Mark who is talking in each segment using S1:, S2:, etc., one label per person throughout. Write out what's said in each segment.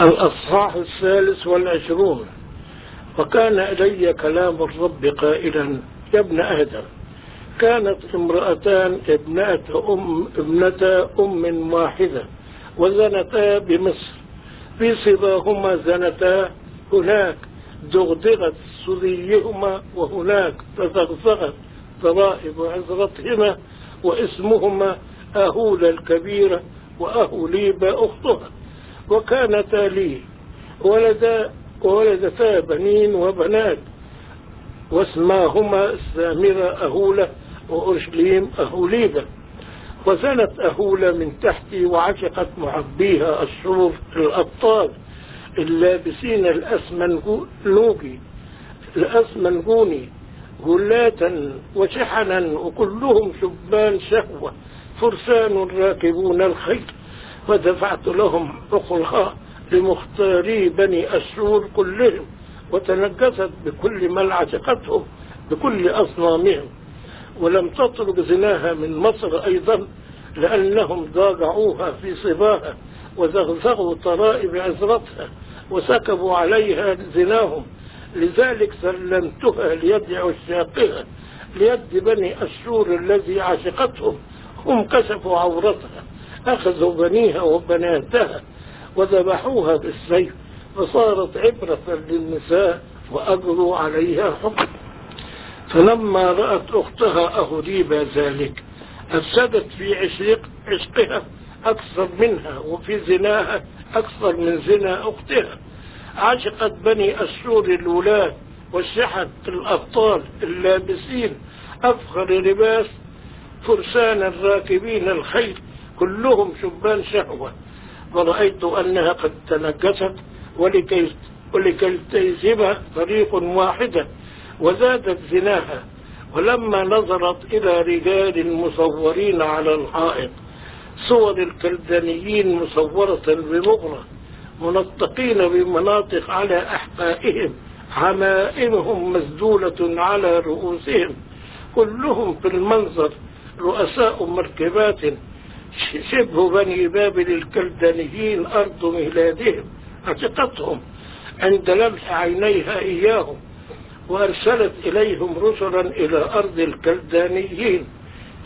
S1: الأصحاح الثالث والعشرون. وكان إلي كلام الرب قائلا يا ابن آدم كانت امرأتان ابنة أم, ابنة أم واحدة وزنتا بمصر. في صباهما زنتا هناك دغدغت سريهما وهناك تزغزغت ضرائب عزرتهما واسمهما أهول الكبيرة وأهوليب أختها. وكانتا لي ولدا وولدتا بنين وبنات واسماهما السامرة أهولة وأرشليم أهوليبة. وزنت أهولة من تحتي وعشقت معبيها الشرور الأبطال اللابسين الأسمنجوني الأسمنجوني غلاتا وشحنا وكلهم شبان شهوة فرسان راكبون الخيل. ودفعت لهم أخرها لمختاري بني أسرور كلهم وتنجست بكل من عشقتهم بكل أصنامهم. ولم تترك زناها من مصر أيضا لأنهم ضاجعوها في صباها وزغزغوا طرائب عزرتها وسكبوا عليها زناهم. لذلك سلمتها ليد عشاقها ليد بني أشور الذي عشقتهم. هم كشفوا عورتها. أخذوا بنيها وبناتها وذبحوها بالسيف فصارت عبرة للنساء وأجروا عليها حكم فلما رأت أختها أهريبا ذلك أفسدت في عشق عشقها أكثر منها وفي زناها أكثر من زنا أختها. عشقت بني أسور الولاة والشحن الأبطال اللابسين أفخر لباس فرسان الراكبين الخيل كلهم شبان شهوة. ورأيت أنها قد تنجست ولكي, ولكي تيزبها طريق واحدة وزادت زناها. ولما نظرت إلى رجال مصورين على الحائط صور الكلدانيين مصورة بمغرة منطقين بمناطق على أحقائهم عمائمهم مسدولة على رؤوسهم. كلهم في المنظر رؤساء مركبات شبه بني بابل الكلدانيين أرض ميلادهم عتقتهم عند لمح عينيها إياهم وأرسلت إليهم رسلا إلى أرض الكلدانيين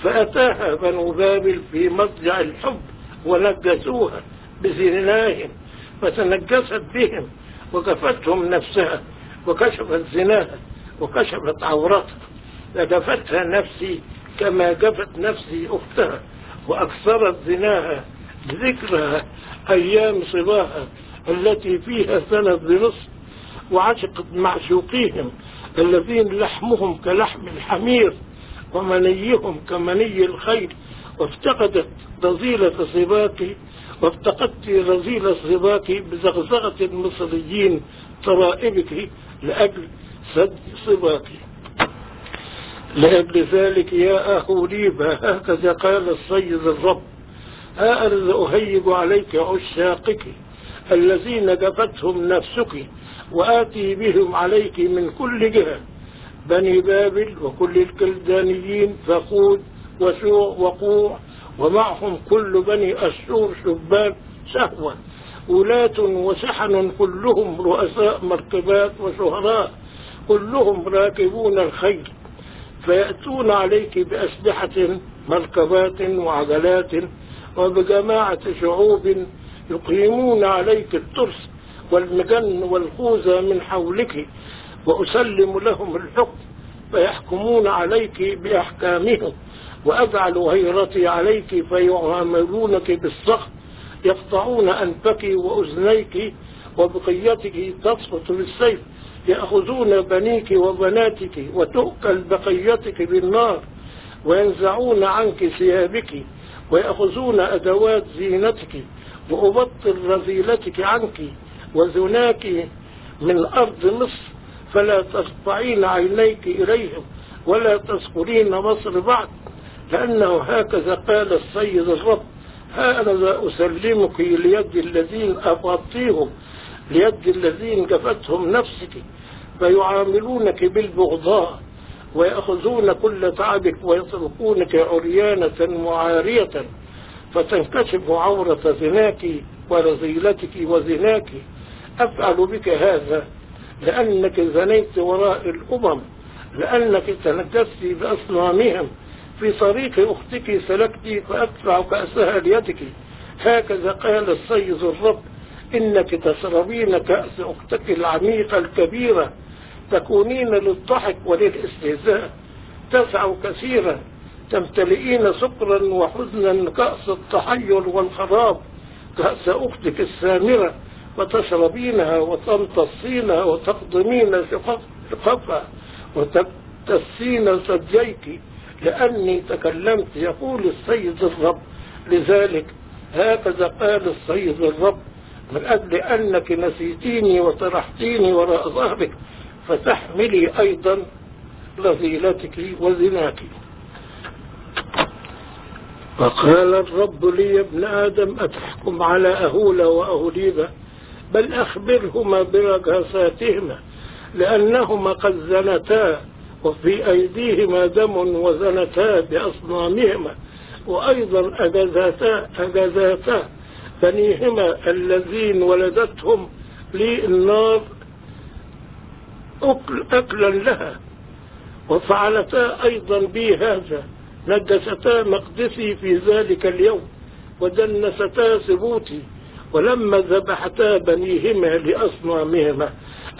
S1: فأتاها بنو بابل في مضجع الحب ونجسوها بزناهم فتنجست بهم وكفتهم نفسها وكشفت زناها وكشفت عورتها فكفتها نفسي كما كفت نفسي أختها. وأكثرت زناها بذكرها أيام صباها التي فيها سنة بنصف وعشقت معشوقيهم الذين لحمهم كلحم الحمير ومنيهم كمني الخيل وافتقدت رذيلة صباك وافتقدت رذيل صباك بزغزغة المصريين طرائبك لأجل سد صباك. لأجل ذلك يا أهوليبا هكذا قال السيد الرب. ها أنا أهيج عليك عشاقك الذين جفتهم نفسك وآتي بهم عليك من كل جهة. بني بابل وكل الكلدانيين فقود وشوع وقوع ومعهم كل بني أشور شبان شهوة ولاة وسحن كلهم رؤساء مركبات وشهراء كلهم راكبون الخيل. فيأتون عليك بأسلحة مركبات وعجلات وبجماعة شعوب يقيمون عليك الترس والمجن والخوذة من حولك وأسلم لهم الحكم فيحكمون عليك بأحكامهم وأجعل غيرتي عليك فيعاملونك بالسخط يقطعون أنفك وأذنيك وبقيتك تسقط بالسيف يأخذون بنيك وبناتك وتؤكل بقيتك بالنار وينزعون عنك ثيابك ويأخذون أدوات زينتك وأبطل رذيلتك عنك وزناك من أرض مصر فلا تقطعين عينيك إليهم ولا تذكرين مصر بعد لأنه هكذا قال السيد الرب أنا أسلمك ليد الذين أبطيهم ليد الذين جفتهم نفسك فيعاملونك بالبغضاء ويأخذون كل تعبك ويتركونك عريانة معارية فتنكشف عورة زناك ورذيلتك وزناك. أفعل بك هذا لأنك زنيت وراء الأمم لأنك تنجست بأصنامهم. في طريق أختك سلكت فأدفع كأسها ليدك. هكذا قال السيد الرب إنك تشربين كأس أختك العميقة الكبيرة تكونين للضحك وللاستهزاء تسع كثيرا تمتلئين سكرا وحزنا كأس التحير والخراب كأس أختك السامرة وتشربينها وتمتصينها وتقضمين شقفها وتبتسين ثدييك لأني تكلمت يقول السيد الرب. لذلك هكذا قال السيد الرب. من أجل أنك نسيتيني وطرحتيني وراء ظهرك فتحملي أيضا رذيلتك وزناك. فقال الرب لي يا ابن آدم أتحكم على أهولة وأهوليبة بل أخبرهما برجاساتهما لأنهما قد زنتا وفي أيديهما دم وزنتا بأصنامهما وأيضا أجازتا أجازتا بنيهما الذين ولدتهم لي النار أكل أكلا لها وفعلتا أيضا بي هذا نجستا مقدسي في ذلك اليوم ودنستا ثبوتي ولما ذبحتا بنيهما لأصنامهما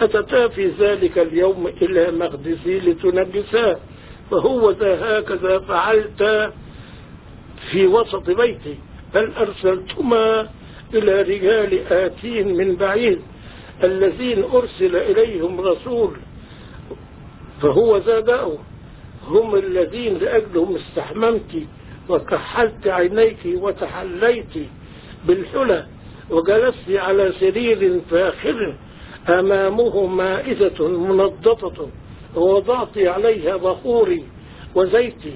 S1: أتتا في ذلك اليوم إلى مقدسي لتنجسا فهو ذا هكذا فعلت في وسط بيتي. بل أرسلتما إلى رجال آتين من بعيد الذين أرسل إليهم رسول فهو ذا هم الذين لأجلهم استحممت وكحلت عينيك وتحليت بالحلى وجلست على سرير فاخر أمامه مائدة منضطة ووضعت عليها بخوري وزيتي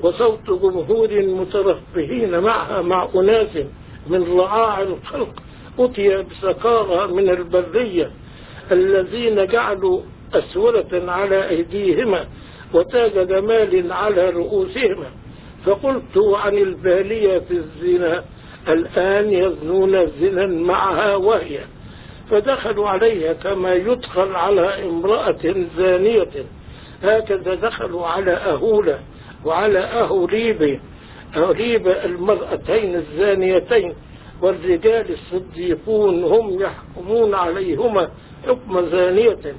S1: وصوت جمهور مترفهين معها مع أناس من رعاع الخلق أتي بسكارى من البرية الذين جعلوا أسورة على أيديهما وتاج جمال على رؤوسهما. فقلت عن البالية في الزنا الآن يزنون زنا معها وهي. فدخلوا عليها كما يدخل على امرأة زانية. هكذا دخلوا على أهولة. وعلى أهوليب أهوليب المرأتين الزانيتين والرجال الصديقون هم يحكمون عليهما حكم زانية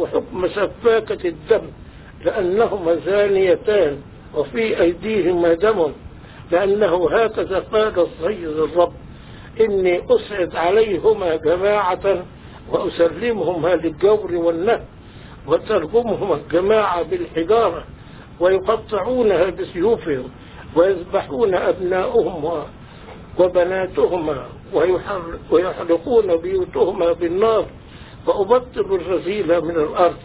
S1: وحكم سفاكة الدم لأنهما زانيتان وفي أيديهما دم لأنه هكذا قال السيد الرب إني أسعد عليهما جماعة وأسلمهما للجور والنهب وترجمهما الجماعة بالحجارة ويقطعونها بسيوفهم ويذبحون أبناؤهم وبناتهما ويحرقون بيوتهما بالنار وأبطل الرذيلة من الأرض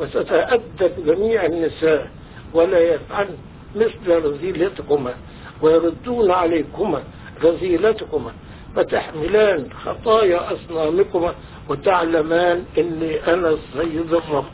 S1: وستتأدب جميع النساء ولا يفعل مثل رذيلتكما ويردون عليكما رذيلتكما فتحملان خطايا أصنامكما وتعلمان إني أنا السيد الرب.